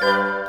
Bye.